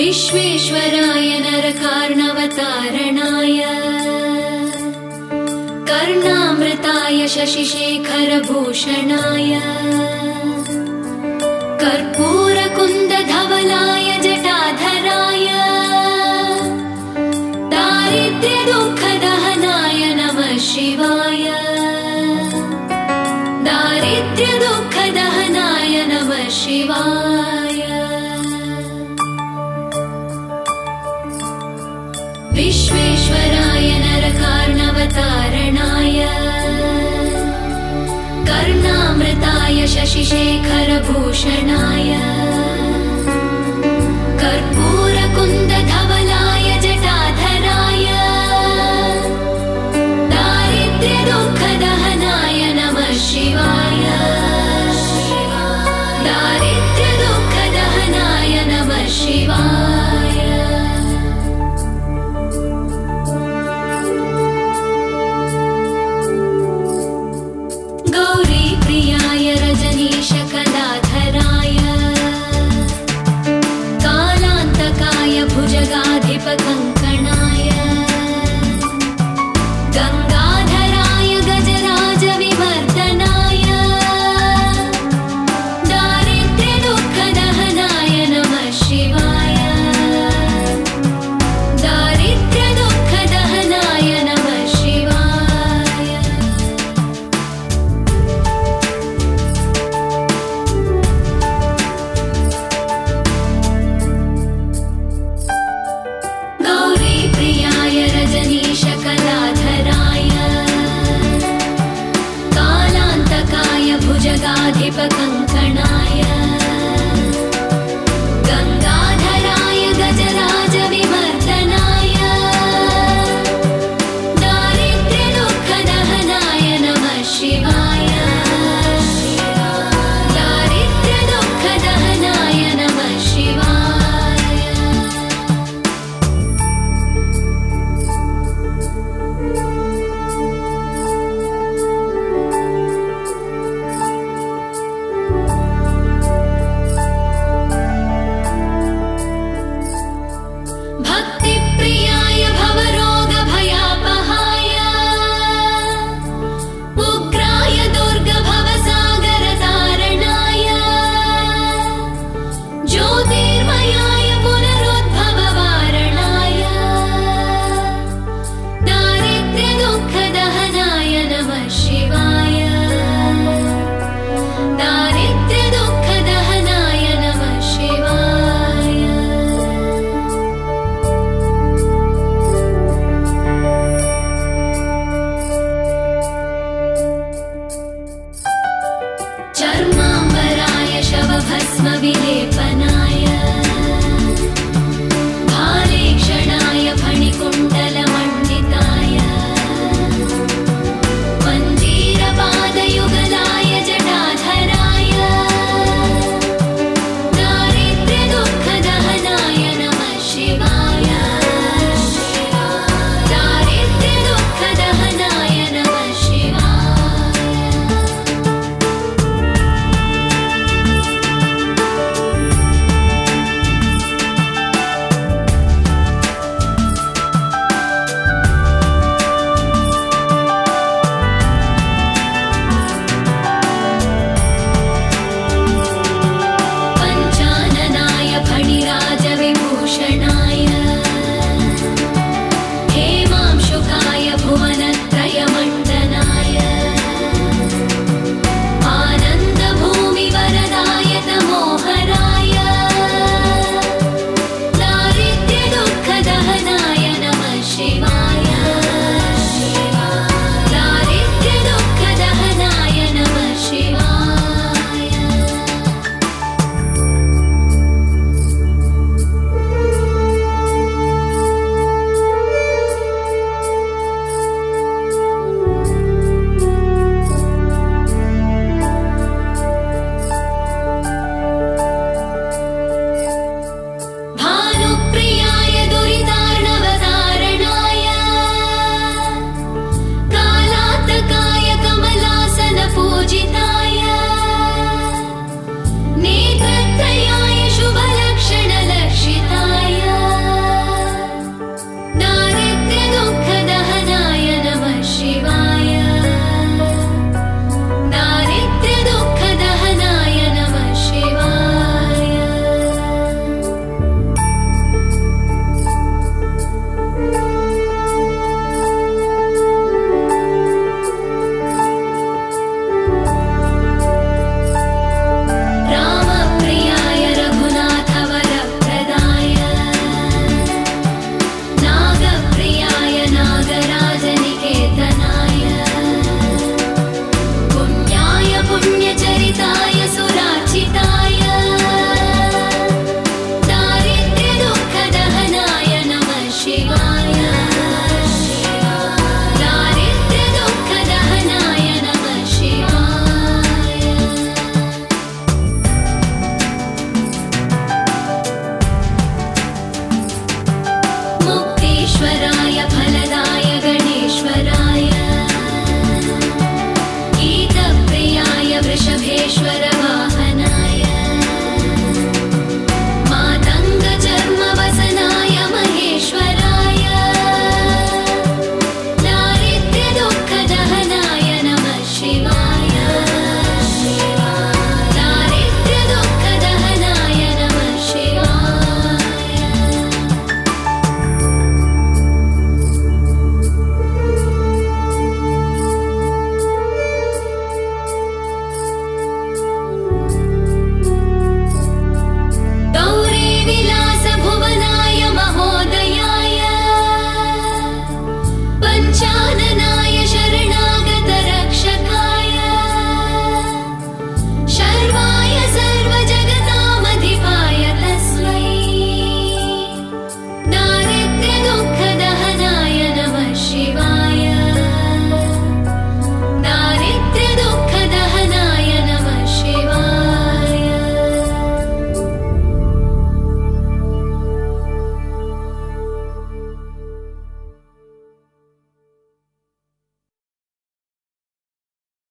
विश्वेश्वराय नरकार्णवतारणाय कर्णामृताय शशिशेखरभूषणाय कर्पूरकुन्दधवलाय जटाधराय दारिद्र्यदुःखदहनाय नमः शिवाय दारिद्र्यदुःखदहनाय नमः शिवाय। कर्णवतारणाय कर्णामृताय शशिशेखरभूषणाय।